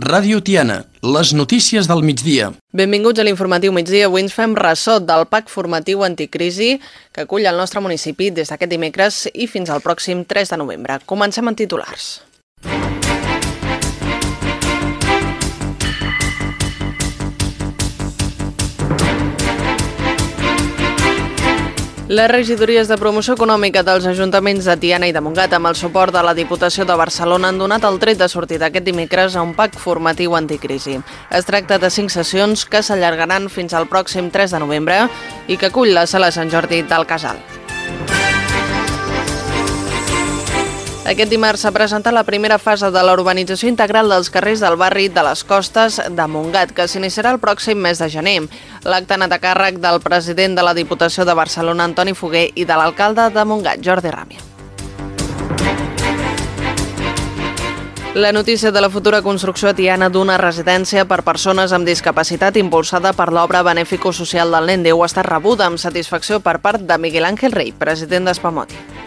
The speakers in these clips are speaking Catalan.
Ràdio Tiana, les notícies del migdia. Benvinguts a l'informatiu migdia. Avui ens fem ressò del PAC formatiu anticrisi que acull el nostre municipi des d'aquest dimecres i fins al pròxim 3 de novembre. Comencem en titulars. Les regidories de promoció econòmica dels ajuntaments de Tiana i de Montgat amb el suport de la Diputació de Barcelona han donat el tret de sortida aquest dimecres a un PAC formatiu anticrisi. Es tracta de cinc sessions que s'allargaran fins al pròxim 3 de novembre i que acull la Sala Sant Jordi del Casal. Aquest dimarts s'ha presentat la primera fase de la urbanització integral dels carrers del barri de les Costes de Montgat, que s'iniciarà el pròxim mes de gener. L'acte ha anat a càrrec del president de la Diputació de Barcelona, Antoni Foguer, i de l'alcalde de Montgat, Jordi Ràmia. La notícia de la futura construcció tiana d'una residència per persones amb discapacitat impulsada per l'obra Benèfico Social del Nen Déu està rebuda amb satisfacció per part de Miguel Ángel Rey, president d'Espamoti.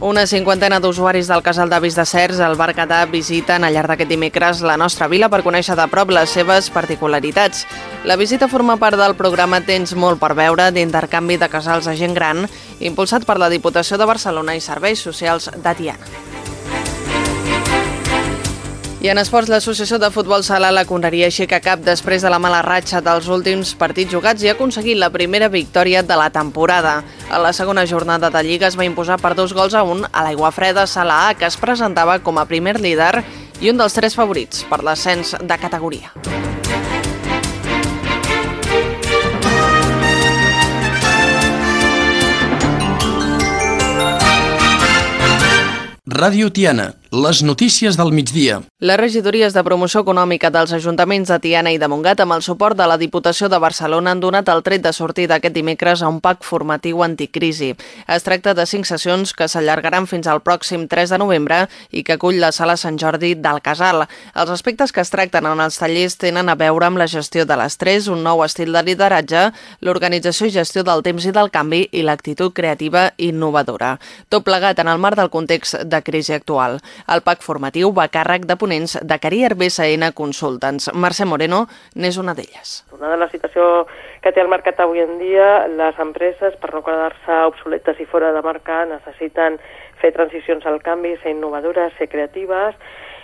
Una cinquantena d'usuaris del casal d'avis de Cers al Berguedà visiten al llarg d'aquest dimecres la nostra vila per conèixer de prop les seves particularitats. La visita forma part del programa Tens molt per veure d'intercanvi de casals a gent gran, impulsat per la Diputació de Barcelona i Serveis Socials de Tiana. I en esports, l'Associació de Futbol Sala la Conreria aixeca cap després de la mala ratxa dels últims partits jugats i ha aconseguit la primera victòria de la temporada. A la segona jornada de Lliga es va imposar per dos gols a un a l'Aigua Freda Sala A, que es presentava com a primer líder i un dels tres favorits per l'ascens de categoria. Ràdio Tiana, les notícies del migdia. Les regidories de promoció econòmica dels ajuntaments de Tiana i de Montgat amb el suport de la Diputació de Barcelona han donat el tret de sortida aquest dimecres a un PAC formatiu anticrisi. Es tracta de cinc sessions que s'allargaran fins al pròxim 3 de novembre i que acull la Sala Sant Jordi del Casal. Els aspectes que es tracten en els tallers tenen a veure amb la gestió de l'estrès, un nou estil de lideratge, l'organització i gestió del temps i del canvi i l'actitud creativa i innovadora. Tot plegat en el marc del context de crisi actual. El PAC formatiu va càrrec de ponents de Carrier BSN Consultants. Mercè Moreno n'és una d'elles. Una de la situació que té el mercat avui en dia, les empreses, per no quedar-se obsoletes i fora de mercat, necessiten fer transicions al canvi, ser innovadores, ser creatives,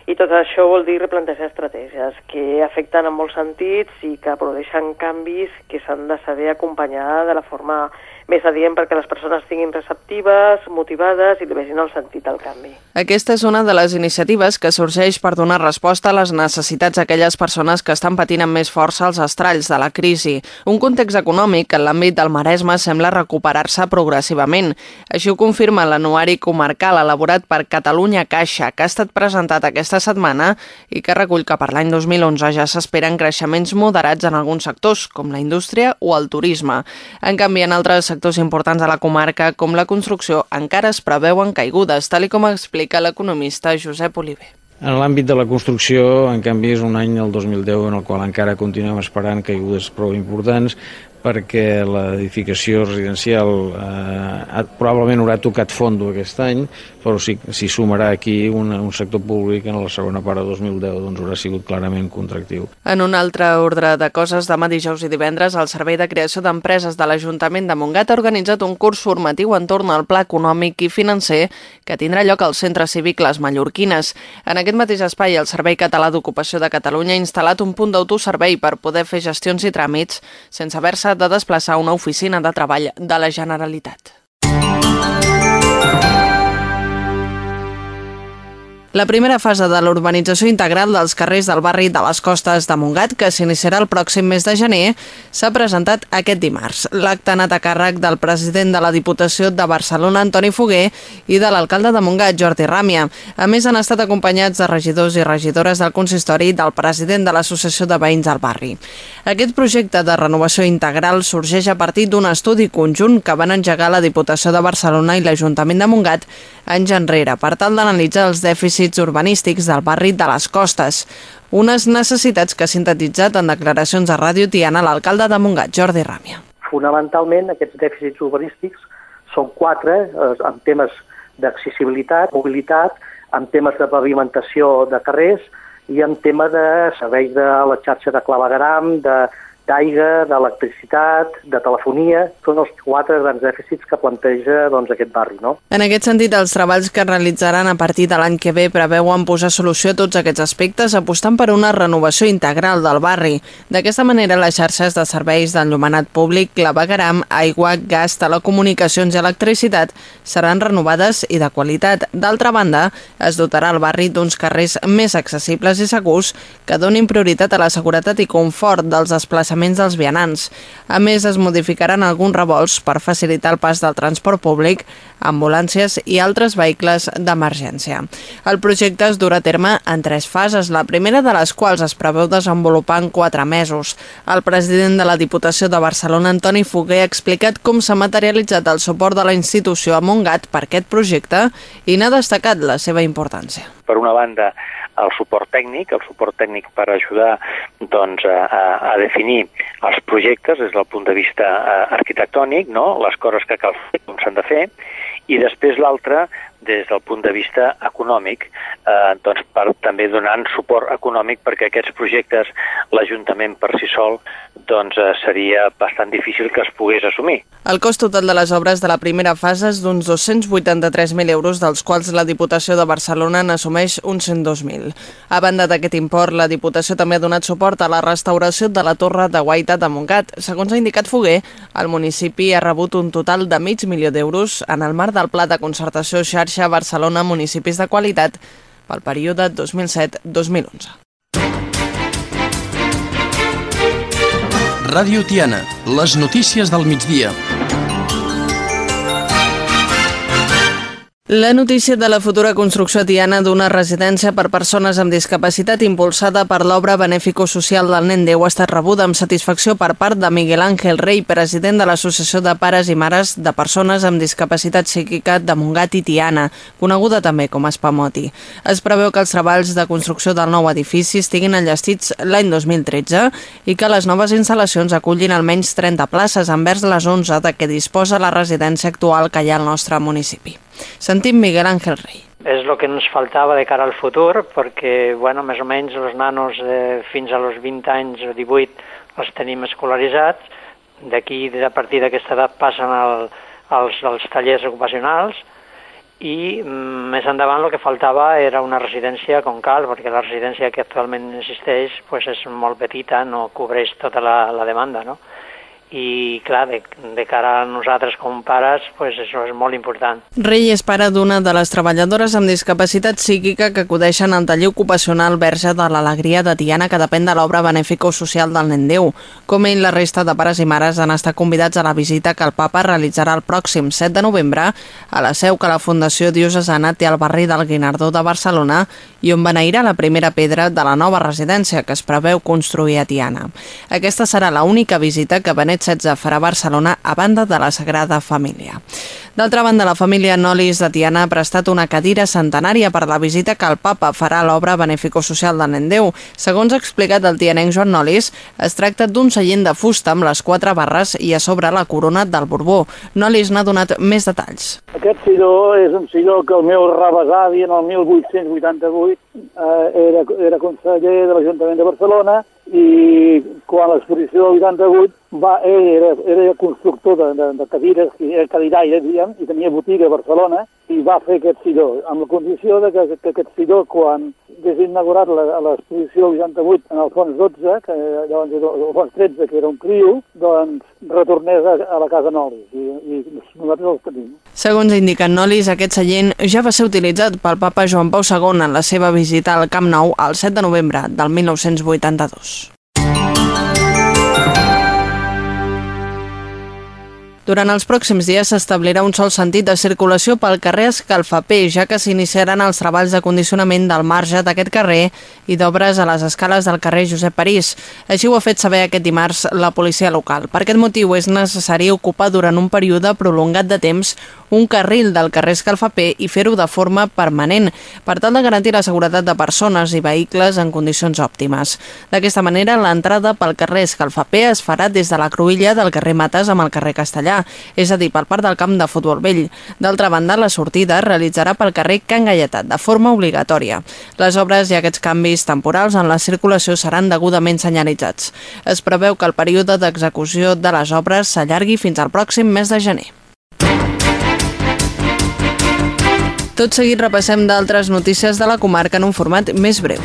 i tot això vol dir replantejar estratègies que afecten en molts sentits i que produeixen canvis que s'han de saber acompanyar de la forma més adient perquè les persones siguin receptives, motivades i li vegin el sentit del canvi. Aquesta és una de les iniciatives que sorgeix per donar resposta a les necessitats d'aquelles persones que estan patint amb més força els estralls de la crisi. Un context econòmic en l'àmbit del Maresme sembla recuperar-se progressivament. Així ho confirma l'anuari comarcal elaborat per Catalunya Caixa, que ha estat presentat aquesta setmana i que recull que per l'any 2011 ja s'esperen creixements moderats en alguns sectors, com la indústria o el turisme. En canvi, en altres sectors importants de la comarca, com la construcció, encara es preveuen caigudes, tal com explica l'economista Josep Oliver. En l'àmbit de la construcció, en canvi, és un any, el 2010, en el qual encara continuem esperant caigudes prou importants, perquè l'edificació residencial eh, probablement haurà tocat fondo aquest any, però si, si sumarà aquí un, un sector públic en la segona part de 2010 doncs haurà sigut clarament contractiu. En un altre ordre de coses, demà dijous i divendres, el Servei de Creació d'Empreses de l'Ajuntament de Montgat ha organitzat un curs formatiu entorn al pla econòmic i financer que tindrà lloc al Centre Cívic Les Mallorquines. En aquest mateix espai, el Servei Català d'Ocupació de Catalunya ha instal·lat un punt d'autoservei per poder fer gestions i tràmits sense haver-se de desplaçar una oficina de treball de la Generalitat. La primera fase de l'urbanització integral dels carrers del barri de les Costes de Montgat, que s'iniciarà el pròxim mes de gener, s'ha presentat aquest dimarts. L'acte ha anat a càrrec del president de la Diputació de Barcelona, Antoni Foguer, i de l'alcalde de Montgat, Jordi Ràmia. A més, han estat acompanyats de regidors i regidores del consistori del president de l'Associació de Veïns del Barri. Aquest projecte de renovació integral sorgeix a partir d'un estudi conjunt que van engegar la Diputació de Barcelona i l'Ajuntament de Montgat anys enrere per tal d'analitzar els dèficits dèficits urbanístics del barri de les Costes, unes necessitats que ha sintetitzat en declaracions a Ràdio Tiana l'alcalde de Montgat, Jordi Ràmia. Fonamentalment, aquests dèficits urbanístics són quatre, eh, en temes d'accessibilitat, mobilitat, en temes de pavimentació de carrers i en tema de serveis de la xarxa de clavegaram, de d'aigua, d'electricitat, de telefonia, són els quatre grans dèficits que planteja doncs, aquest barri. No? En aquest sentit, els treballs que realitzaran a partir de l'any que ve preveuen posar solució a tots aquests aspectes apostant per una renovació integral del barri. D'aquesta manera, les xarxes de serveis d'enllumenat públic, clavegaram, aigua, gas, telecomunicacions i electricitat seran renovades i de qualitat. D'altra banda, es dotarà el barri d'uns carrers més accessibles i segurs que donin prioritat a la seguretat i confort dels desplaçaments desplaçaments dels vianants. A més, es modificaran alguns revolts per facilitar el pas del transport públic, ambulàncies i altres vehicles d'emergència. El projecte es durà a terme en tres fases, la primera de les quals es preveu desenvolupar en quatre mesos. El president de la Diputació de Barcelona, Antoni Foguer, ha explicat com s'ha materialitzat el suport de la institució a Montgat per aquest projecte i n'ha destacat la seva importància. Per una banda, el suport tècnic, el suport tècnic per ajudar doncs, a, a definir els projectes des del punt de vista eh, arquitectònic, no? les coses que cal fer, com s'han de fer, i després l'altre des del punt de vista econòmic, eh, doncs per també donant suport econòmic perquè aquests projectes l'Ajuntament per si sol doncs eh, seria bastant difícil que es pogués assumir. El cost total de les obres de la primera fase és d'uns 283.000 euros, dels quals la Diputació de Barcelona n'assumeix uns 102.000. A banda d'aquest import, la Diputació també ha donat suport a la restauració de la Torre de Guaita de Montgat. Segons ha indicat Foguer, el municipi ha rebut un total de mig milió d'euros en el marc del Pla de Concertació Xarxa Barcelona Municipis de Qualitat pel període 2007-2011. Ràdio Tiana, les notícies del migdia. La notícia de la futura construcció tiana d'una residència per persones amb discapacitat impulsada per l'obra Benèfico-Social del Nen Déu ha estat rebuda amb satisfacció per part de Miguel Ángel Rey, president de l'Associació de Pares i Mares de Persones amb Discapacitat Psíquica de Montgat i Tiana, coneguda també com a Spamoti. Es preveu que els treballs de construcció del nou edifici estiguin enllestits l'any 2013 i que les noves instal·lacions acullin almenys 30 places envers les 11 de què disposa la residència actual que hi ha al nostre municipi. Sentim Miguel Ángel Rey. És el que ens faltava de cara al futur, perquè, bueno, més o menys els nanos eh, fins als 20 anys o 18 els tenim escolaritzats, d'aquí, a partir d'aquesta edat, passen al, als, als tallers ocupacionals, i mm, més endavant el que faltava era una residència com cal, perquè la residència que actualment existeix pues, és molt petita, no cobreix tota la, la demanda, no? I clar, de, de cara a nosaltres com pares, pues això és molt important. Rei és pare d'una de les treballadores amb discapacitat psíquica que acudeixen al taller ocupacional Verge de l'Alegria de Tiana que depèn de l'obra benéfica social del Nen Déu. Com ell, la resta de pares i mares han estat convidats a la visita que el papa realitzarà el pròxim 7 de novembre a la seu que la Fundació Diocesana té al barri del Guinardó de Barcelona i on beneirà la primera pedra de la nova residència que es preveu construir a Tiana. Aquesta serà l'única visita que Benet 16 farà Barcelona a banda de la Sagrada Família. D'altra banda, la família Nolis de Tiana ha prestat una cadira centenària per la visita que el papa farà a l'obra Benefico-Social de Nendeu. Segons ha explicat el tianenc Joan Nolis, es tracta d'un seient de fusta amb les quatre barres i a sobre la corona del Borbó. Nolis n'ha donat més detalls. Aquest sidó és un sidó que el meu rebesavi en el 1888 eh, era, era conseller de l'Ajuntament de Barcelona i quan l'exposició del 88 va, ell era, era constructor de, de, de cadires, era cadiraire, diguem, i tenia botiga a Barcelona, i va fer aquest sidó, amb la condició de que, que aquest sidó, quan hagués inaugurat l'exposició 88 en el fons 12, que llavors era el fons 13, que era un criu, doncs retornés a, a la casa Nolis, i, i nosaltres els tenim. Segons indica Nolis, aquest seient ja va ser utilitzat pel papa Joan Pau II en la seva visita al Camp Nou el 7 de novembre del 1982. Durant els pròxims dies s'establirà un sol sentit de circulació pel carrer Escalfapé, ja que s'iniciaran els treballs de condicionament del marge d'aquest carrer i d'obres a les escales del carrer Josep París. Així ho ha fet saber aquest dimarts la policia local. Per aquest motiu és necessari ocupar durant un període prolongat de temps un carril del carrer Escalfapé i fer-ho de forma permanent, per tal de garantir la seguretat de persones i vehicles en condicions òptimes. D'aquesta manera, l'entrada pel carrer Escalfapé es farà des de la cruïlla del carrer Mates amb el carrer Castellà Sarrià, és a dir, per part del camp de futbol vell. D'altra banda, la sortida es realitzarà pel carrer Can Galletat, de forma obligatòria. Les obres i aquests canvis temporals en la circulació seran degudament senyalitzats. Es preveu que el període d'execució de les obres s'allargui fins al pròxim mes de gener. Tot seguit repassem d'altres notícies de la comarca en un format més breu.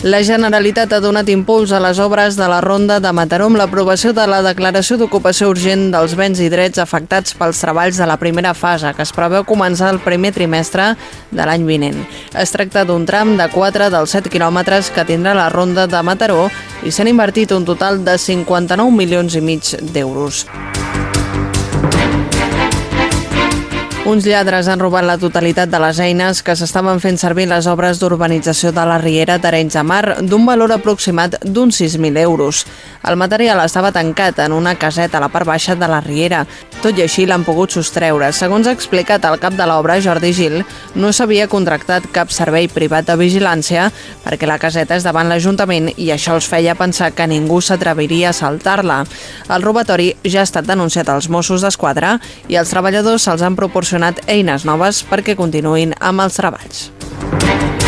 La Generalitat ha donat impuls a les obres de la Ronda de Mataró amb l'aprovació de la declaració d'ocupació urgent dels béns i drets afectats pels treballs de la primera fase, que es preveu començar el primer trimestre de l'any vinent. Es tracta d'un tram de 4 dels 7 quilòmetres que tindrà la Ronda de Mataró i s'han invertit un total de 59 milions i mig d'euros. Uns lladres han robat la totalitat de les eines que s'estaven fent servir les obres d'urbanització de la Riera d'Arenys de Mar d'un valor aproximat d'uns 6.000 euros. El material estava tancat en una caseta a la part baixa de la Riera. Tot i així l'han pogut sostreure. Segons ha explicat el cap de l'obra, Jordi Gil, no s'havia contractat cap servei privat de vigilància perquè la caseta és davant l'Ajuntament i això els feia pensar que ningú s'atreviria a saltar-la. El robatori ja ha estat denunciat als Mossos d'Esquadra i els treballadors se'ls han proporcionat proporcionat eines noves perquè continuïn amb els treballs.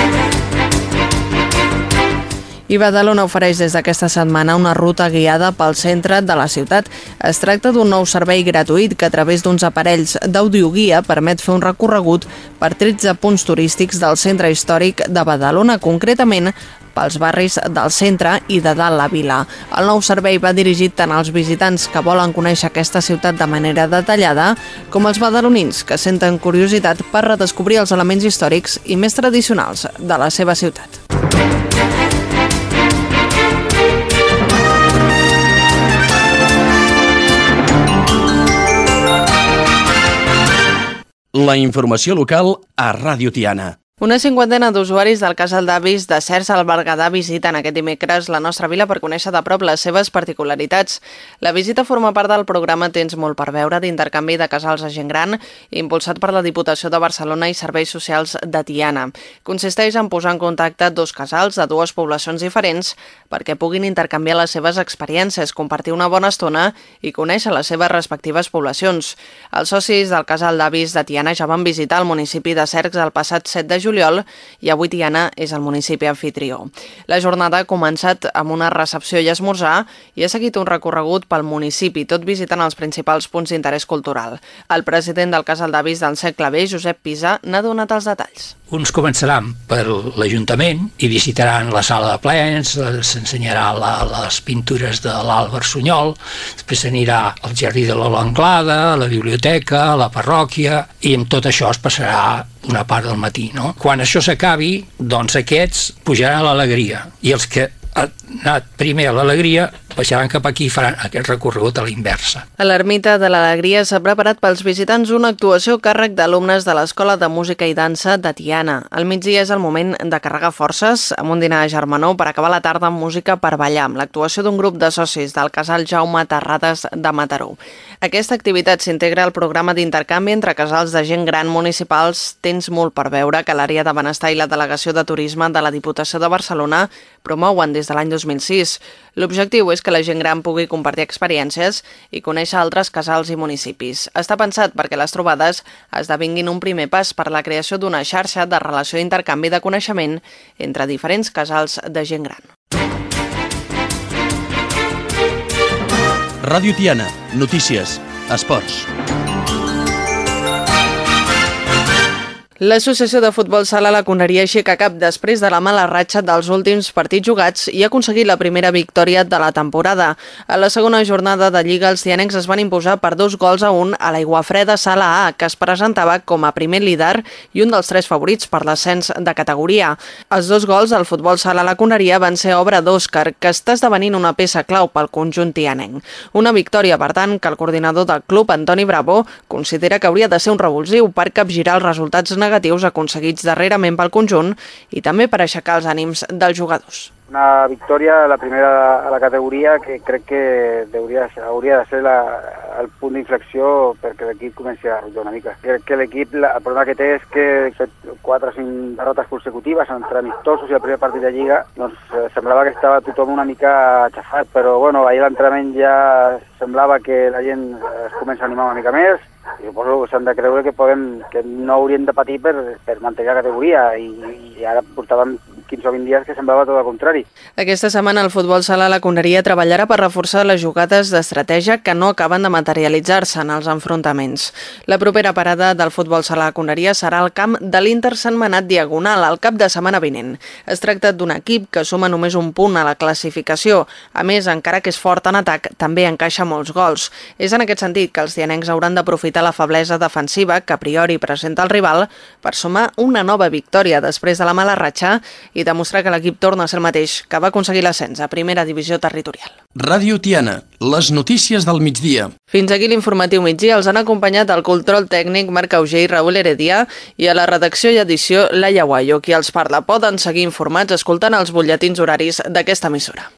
I Badalona ofereix des d'aquesta setmana una ruta guiada pel centre de la ciutat. Es tracta d'un nou servei gratuït que a través d'uns aparells d'audioguia permet fer un recorregut per 13 punts turístics del centre històric de Badalona, concretament pels barris del centre i de dalt la vila. El nou servei va dirigit tant als visitants que volen conèixer aquesta ciutat de manera detallada com als badalonins que senten curiositat per redescobrir els elements històrics i més tradicionals de la seva ciutat. La informació local a Ràdio Tiana. Una cinquantena d'usuaris del casal d'avis de Cercs al Berguedà visiten aquest dimecres la nostra vila per conèixer de prop les seves particularitats. La visita forma part del programa Tens molt per veure d'intercanvi de casals a gent gran, impulsat per la Diputació de Barcelona i Serveis Socials de Tiana. Consisteix en posar en contacte dos casals de dues poblacions diferents perquè puguin intercanviar les seves experiències, compartir una bona estona i conèixer les seves respectives poblacions. Els socis del casal d'avis de Tiana ja van visitar el municipi de Cercs el passat 7 de juliol juliol i avui Tiana és el municipi anfitrió. La jornada ha començat amb una recepció i esmorzar i ha seguit un recorregut pel municipi, tot visitant els principals punts d'interès cultural. El president del Casal d'Avis del segle B, Josep Pisa, n'ha donat els detalls. Uns començaran per l'Ajuntament i visitaran la sala de plens, s'ensenyarà les pintures de l'Àlvar Sunyol, després s'anirà al Jardí de l'Anglada, a la biblioteca, a la parròquia, i amb tot això es passarà una part del matí. No? Quan això s'acabi, doncs aquests pujaran a l'alegria, i els que han anat primer a l'alegria baixaran cap aquí i faran aquest recorregut a l'inversa. A l'Ermita de l'Alegria s'ha preparat pels visitants una actuació càrrec d'alumnes de l'Escola de Música i Dansa de Tiana. Al migdia és el moment de carregar forces amb un dinar a Germanó per acabar la tarda amb música per ballar, amb l'actuació d'un grup de socis del casal Jaume Terrades de Mataró. Aquesta activitat s'integra al programa d'intercanvi entre casals de gent gran municipals Tens molt per veure que l'àrea de benestar i la delegació de turisme de la Diputació de Barcelona promouen des de l'any 2006. L'objectiu és que la gent gran pugui compartir experiències i conèixer altres casals i municipis. Està pensat perquè les trobades esdevinguin un primer pas per la creació d'una xarxa de relació d'intercanvi de coneixement entre diferents casals de gent gran. Ràdio Tiana, notícies, esports. L'associació de futbol sala la Coneria aixeca cap després de la mala ratxa dels últims partits jugats i ha aconseguit la primera victòria de la temporada. A la segona jornada de Lliga, els tianecs es van imposar per dos gols a un a l'aigua freda Sala A, que es presentava com a primer líder i un dels tres favorits per l'ascens de categoria. Els dos gols del futbol sala la Coneria van ser obra d'Òscar, que està esdevenint una peça clau pel conjunt tianenc. Una victòria, per tant, que el coordinador del club, Antoni Bravo, considera que hauria de ser un revulsiu per capgirar els resultats negatius negatius aconseguits darrerament pel conjunt i també per aixecar els ànims dels jugadors. Una victòria, la primera a la categoria, que crec que hauria, hauria de ser la, el punt d'inflexió perquè l'equip comenci a rotar una mica. Crec que l'equip, el problema que té és que fet 4 o 5 derrotes consecutives entre amistosos i el primer partit de Lliga, doncs eh, semblava que estava tothom una mica aixafat, però bueno, ahir l'entrenament ja semblava que la gent es comença a animar una mica més, i suposo que s'han de creure que, podem, que no haurien de patir per, per mantenir la categoria i, i ara portàvem 15 o 20 dies que semblava tot el contrari. Aquesta setmana el futbol sala la Conneria treballarà per reforçar les jugades d'estratègia que no acaben de materialitzar-se en els enfrontaments. La propera parada del futbol sala la Conneria serà al camp de l'Inter Sant Manat Diagonal al cap de setmana vinent. Es tracta d'un equip que suma només un punt a la classificació. A més, encara que és fort en atac, també encaixa molts gols. És en aquest sentit que els dianencs hauran d'aprofitar la feblesa defensiva que a priori presenta el rival per sumar una nova victòria després de la mala ratxa i demostrar que l'equip torna a ser el mateix que va aconseguir l'ascens a primera divisió territorial. Ràdio Tiana, les notícies del migdia. Fins aquí l'informatiu migdia els han acompanyat el control tècnic Marc Auger i Raül Heredia i a la redacció i edició Laia Guayo. Qui els parla poden seguir informats escoltant els butlletins horaris d'aquesta emissora.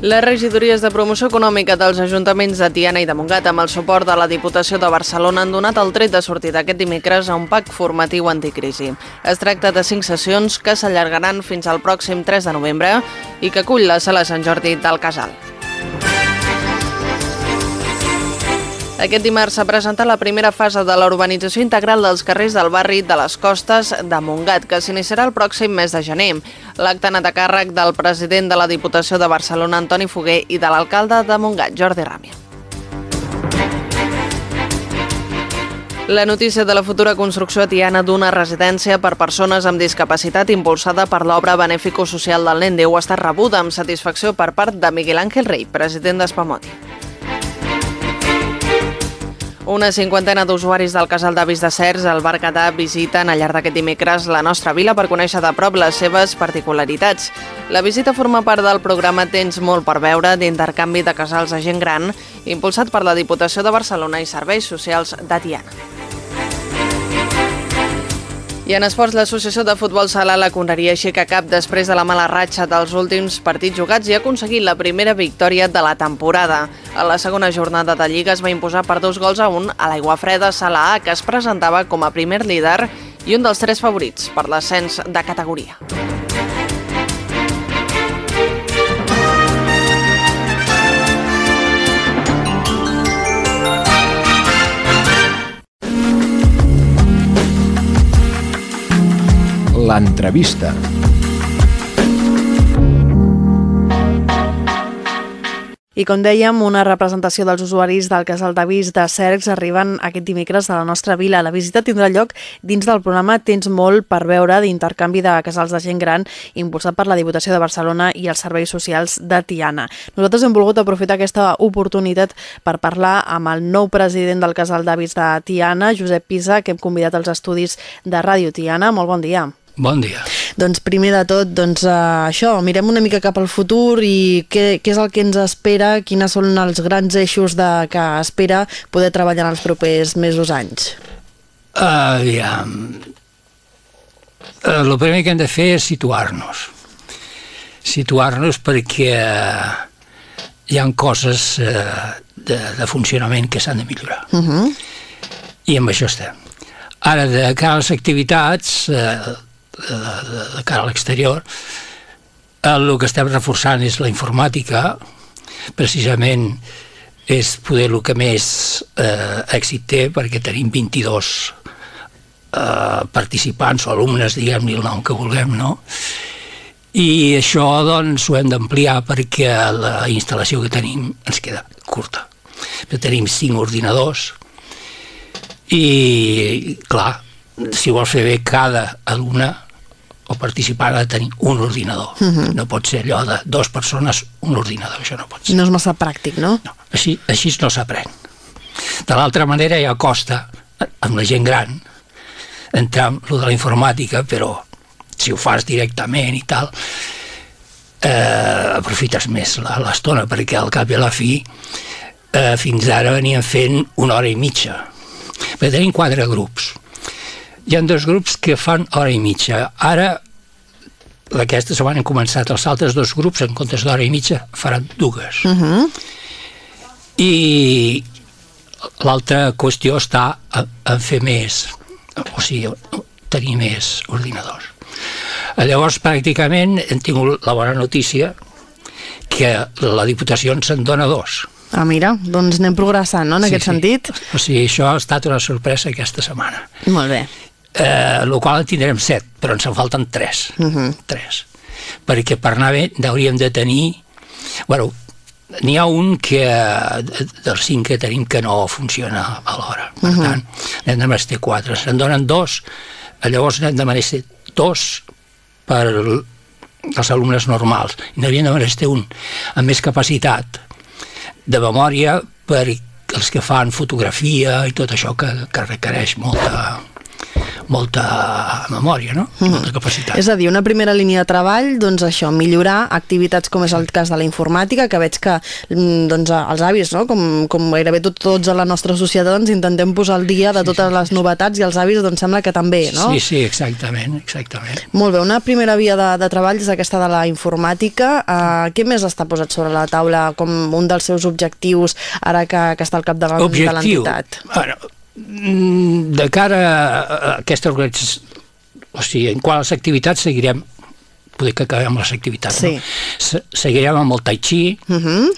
Les regidories de promoció econòmica dels ajuntaments de Tiana i de Montgat amb el suport de la Diputació de Barcelona han donat el tret de sortida aquest dimecres a un PAC formatiu anticrisi. Es tracta de cinc sessions que s'allargaran fins al pròxim 3 de novembre i que acull la Sala Sant Jordi del Casal. Aquest dimarts s'ha presentat la primera fase de la urbanització integral dels carrers del barri de les Costes de Montgat, que s'iniciarà el pròxim mes de gener. L'acte anat a càrrec del president de la Diputació de Barcelona, Antoni Foguer, i de l'alcalde de Montgat, Jordi Ràmia. La notícia de la futura construcció tiana d'una residència per persones amb discapacitat impulsada per l'obra benèfico-social del Nen Déu ha estat rebuda amb satisfacció per part de Miguel Ángel Rey, president d'Espamoti. Una cinquantena d'usuaris del casal d'avis de Cers al Berguedà visiten al llarg d'aquest dimecres la nostra vila per conèixer de prop les seves particularitats. La visita forma part del programa Tens molt per veure d'intercanvi de casals a gent gran, impulsat per la Diputació de Barcelona i Serveis Socials de Tiana. I en esports, l'Associació de Futbol Sala la Conneria aixeca cap després de la mala ratxa dels últims partits jugats i ha aconseguit la primera victòria de la temporada. A la segona jornada de Lliga es va imposar per dos gols a un a l'Aigua Freda Sala A, que es presentava com a primer líder i un dels tres favorits per l'ascens de categoria. L'entrevista. I com dèiem, una representació dels usuaris del casal d'avís de Cercs arriben aquest dimecres a la nostra vila. La visita tindrà lloc dins del programa Tens molt per veure d'intercanvi de casals de gent gran impulsat per la Diputació de Barcelona i els serveis socials de Tiana. Nosaltres hem volgut aprofitar aquesta oportunitat per parlar amb el nou president del casal d'avis de Tiana, Josep Pisa, que hem convidat als estudis de Ràdio Tiana. Molt bon dia. Bon dia. Doncs primer de tot, doncs, uh, això, mirem una mica cap al futur i què, què és el que ens espera, quines són els grans eixos de, que espera poder treballar en els propers mesos anys. Uh, aviam. Uh, el primer que hem de fer és situar-nos. Situar-nos perquè hi han coses uh, de, de funcionament que s'han de millorar. Uh -huh. I amb això estem. Ara, de cara a les activitats, eh, de, de, de cara a l'exterior, el que estem reforçant és la informàtica, precisament és poder el que més eh, èxit té perquè tenim 22 eh, participants o alumnes, diguem-li el nom que vulguem, no? I això doncs ho hem d'ampliar perquè la instal·lació que tenim ens queda curta. Però tenim cinc ordinadors i, clar, si vols fer bé cada alumne o participant ha de tenir un ordinador. Uh -huh. No pot ser allò de dues persones, un ordinador, això no pot ser. No és massa pràctic, no? no així, així no s'aprèn. De l'altra manera ja costa, amb la gent gran, entrar en lo de la informàtica, però si ho fas directament i tal, eh, aprofites més la- l'estona, perquè al cap i a la fi eh, fins ara venien fent una hora i mitja. Perquè tenim quatre grups. Hi ha dos grups que fan hora i mitja. Ara, d'aquesta setmana han començat els altres dos grups, en comptes d'hora i mitja, faran dues. Uh -huh. I l'altra qüestió està a fer més, o sigui, tenir més ordinadors. Llavors, pràcticament, hem tingut la bona notícia que la Diputació ens en dona dos. Ah, mira, doncs anem progressant, no?, en aquest sentit. O sigui, això ha estat una sorpresa aquesta setmana. Molt bé. Eh, el qual en tindrem set, però ens en falten tres. Uh -huh. Tres. Perquè per anar bé hauríem de tenir... Bueno, n'hi ha un que de- dels cinc que tenim que no funciona alhora. Per uh -huh. tant, n'hem de menester quatre. Se'n donen dos, llavors n'hem de menester dos per als alumnes normals. N'havien de menester un amb més capacitat de memòria per els que fan fotografia i tot això que, que requereix molta, molta memòria, no? Mm. Molta capacitat. És a dir, una primera línia de treball, doncs això, millorar activitats com és el cas de la informàtica, que veig que mm, doncs, els avis, no? com, com gairebé tot, tots a la nostra societat, ens intentem posar al dia de totes les novetats i els avis doncs sembla que també, no? Sí, sí, exactament, exactament. Molt bé, una primera via de, de treball és aquesta de la informàtica. Uh, què més està posat sobre la taula com un dels seus objectius ara que, que està al capdavant de Objectiu. l'entitat? Bueno, mm, de cara a aquesta organització, o sigui, en quant a les activitats seguirem poder que acabem les activitats, Sí. no? Se- Seguirem amb el tai chi, Uh -huh.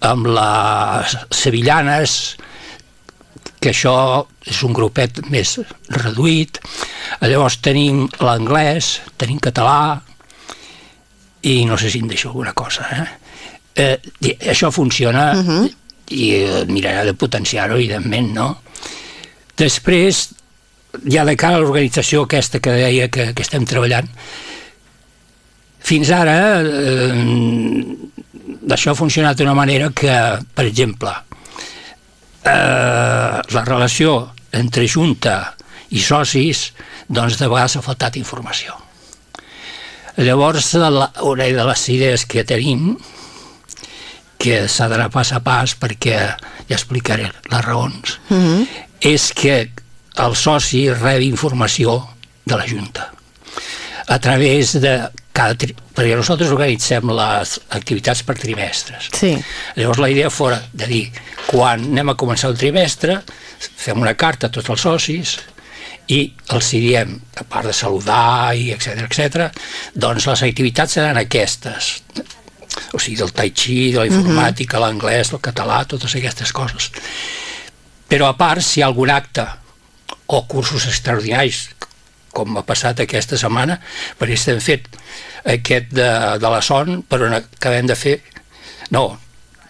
amb les sevillanes, que això és un grupet més reduït. Llavors tenim l'anglès, tenim català, i no sé si em deixo alguna cosa. Eh? Eh, això funciona uh -huh. i eh, mirarà de potenciar-ho, evidentment, no? Després, ja de cara a l'organització aquesta que deia que, que estem treballant, fins ara eh, això ha funcionat d'una manera que, per exemple, eh, la relació entre Junta i socis, doncs de vegades ha faltat informació. Llavors, la, una de les idees que tenim, que s'ha d'anar pas a pas perquè ja explicaré les raons, Uh -huh. és que el soci rebi informació de la Junta a través de cada tri... perquè nosaltres organitzem les activitats per trimestres. Sí. Llavors la idea fora de dir, quan anem a començar el trimestre, fem una carta a tots els socis i els diem, a part de saludar i etc etc, doncs les activitats seran aquestes o sigui, del tai chi, de la informàtica, uh -huh. l'anglès, el català, totes aquestes coses. Però a part, si hi ha algun acte o cursos extraordinaris, com ha passat aquesta setmana, perquè estem fet aquest de, de la son, però acabem de fer, no,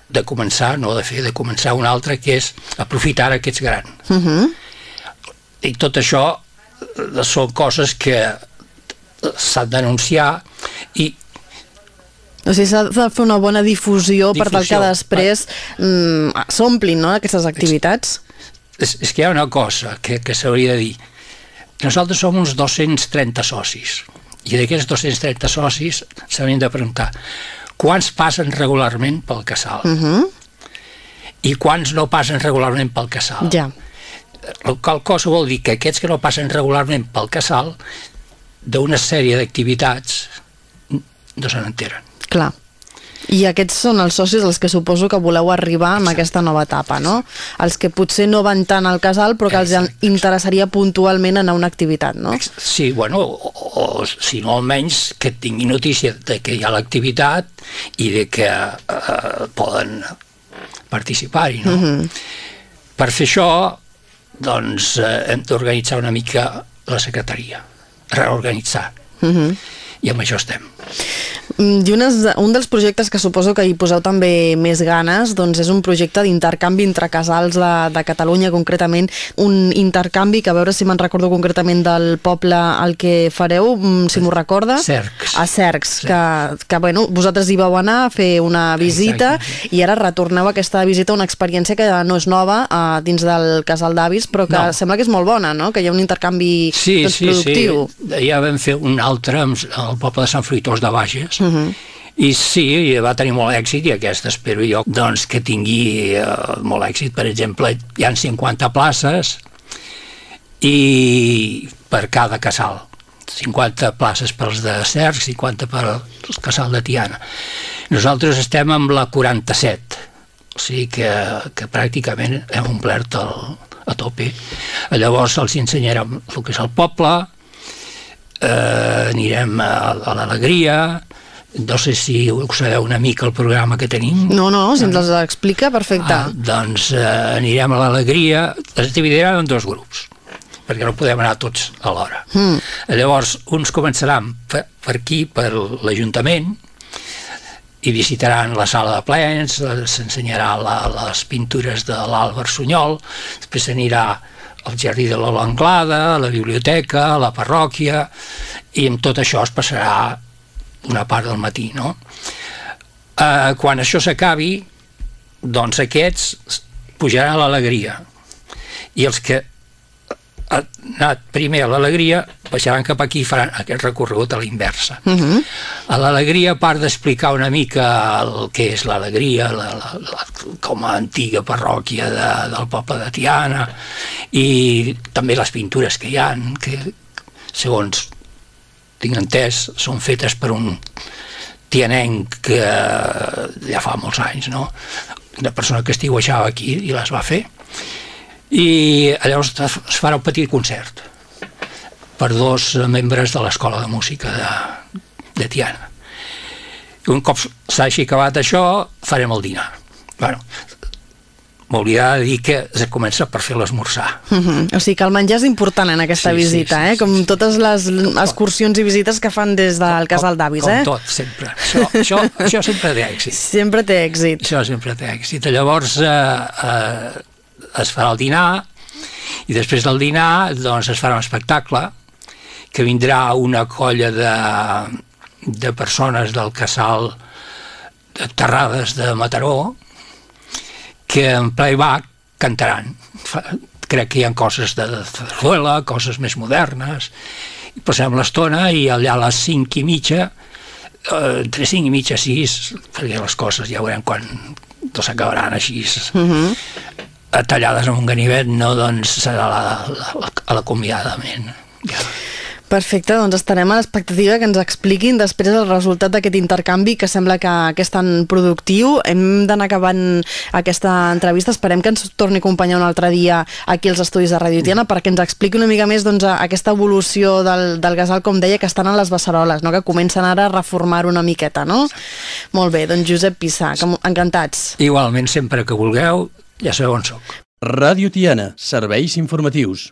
de començar, no de fer, de començar un altre, que és aprofitar aquests grans. Uh -huh. I tot això eh, són coses que s'han d'anunciar i O sigui, s'ha de fer una bona difusió, per tal que Difusió. després mm, s'omplin no, aquestes activitats. és, és que hi ha una cosa que, que s'hauria de dir. Nosaltres som uns 230 socis i d'aquests 230 socis s'haurien de preguntar quants passen regularment pel casal Uh -huh. i quants no passen regularment pel casal. Ja. El qual cosa vol dir que aquests que no passen regularment pel casal d'una sèrie d'activitats no se n'enteren. Clar. I aquests són els socis als que suposo que voleu arribar amb aquesta nova etapa, no? Els que potser no van tant al casal, però que els interessaria puntualment anar a una activitat, no? Sí, bueno, o, o si no almenys que tingui notícia de que hi ha l'activitat i de que eh, poden participar-hi, no? Uh -huh. Per fer això, doncs, eh, hem d'organitzar una mica la secretaria, reorganitzar, Uh -huh. i amb això estem. Mm, I unes, un dels projectes que suposo que hi poseu també més ganes doncs és un projecte d'intercanvi entre casals de, de Catalunya, concretament un intercanvi que a veure si me'n recordo concretament del poble al que fareu, mm, si m'ho recorda. Cercs. A Cercs, que, que bueno, vosaltres hi vau anar a fer una visita i ara retorneu a aquesta visita una experiència que no és nova uh, dins del casal d'avis, però que No. sembla que és molt bona, no? que hi ha un intercanvi doncs, productiu. sí. Ja vam fer un altre el poble de Sant Fruitós de Bages, Uh -huh. I sí, va tenir molt èxit i aquesta espero jo doncs, que tingui eh, molt èxit. Per exemple, hi han 50 places i per cada casal. 50 places per als de Cercs, 50 per al casal de Tiana. Nosaltres estem amb la 47, o sigui que, que pràcticament hem omplert el, a tope. Llavors els ensenyarem el que és el poble, eh, anirem a, a l'alegria, no sé si ho sabeu una mica el programa que tenim. No, no, si ens els explica, perfecte. Ah, doncs eh, anirem a l'alegria, es dividiran en dos grups perquè no podem anar tots alhora. Mm. Llavors, uns començaran per, per aquí, per l'Ajuntament, i visitaran la sala de plens, s'ensenyarà les pintures de l'Àlvar Sunyol, després s'anirà al Jardí de l'Anglada, a la biblioteca, a la parròquia, i amb tot això es passarà una part del matí, no? Eh, quan això s'acabi, doncs aquests pujaran a l'alegria, i els que anat primer a l'alegria, baixaran cap aquí i faran aquest recorregut a la inversa. Uh mhm. -huh. A l'alegria, a part d'explicar una mica el que és l'alegria, la, la, la, com a antiga parròquia de, del poble de Tiana, i també les pintures que hi han, que segons tinc entès, són fetes per un tianenc que ja fa molts anys, no? Una persona que estiuejava aquí i les va fer i llavors es farà un petit concert per dos membres de l'escola de música de, de Tiana. I un cop s'hagi acabat això, farem el dinar. Bueno, m'oblidava de dir que es comença per fer l'esmorzar. Uh mhm. -huh. O sigui que el menjar és important en aquesta sí, visita, sí, sí, eh? com sí, totes les excursions i visites que fan des del casal d'Avis, eh? Com tot, sempre. Això, això, això sempre té èxit. Sempre té èxit. Això sempre té èxit. Llavors, eh, eh, es farà el dinar i després del dinar doncs, es farà un espectacle que vindrà una colla de, de persones del casal de Terrades de Mataró que en playback cantaran. Crec que hi ha coses de Zarzuela, coses més modernes, i passem l'estona i allà a les 5 i mitja, eh, entre 5 i mitja 6, perquè les coses ja veurem quan s'acabaran així. Uh mhm. -huh tallades amb un ganivet, no, doncs serà l'acomiadament. Ja. Perfecte, doncs estarem a l'expectativa que ens expliquin després el resultat d'aquest intercanvi que sembla que, que és tan productiu. Hem d'anar acabant aquesta entrevista. Esperem que ens torni a acompanyar un altre dia aquí als estudis de Radio Tiana perquè ens expliqui una mica més doncs, aquesta evolució del, del gasal, com deia, que estan a les Beceroles, no? que comencen ara a reformar una miqueta, no? Molt bé, doncs Josep Pissà, encantats. Igualment, sempre que vulgueu, ja sabeu on sóc. Ràdio Tiana, serveis informatius.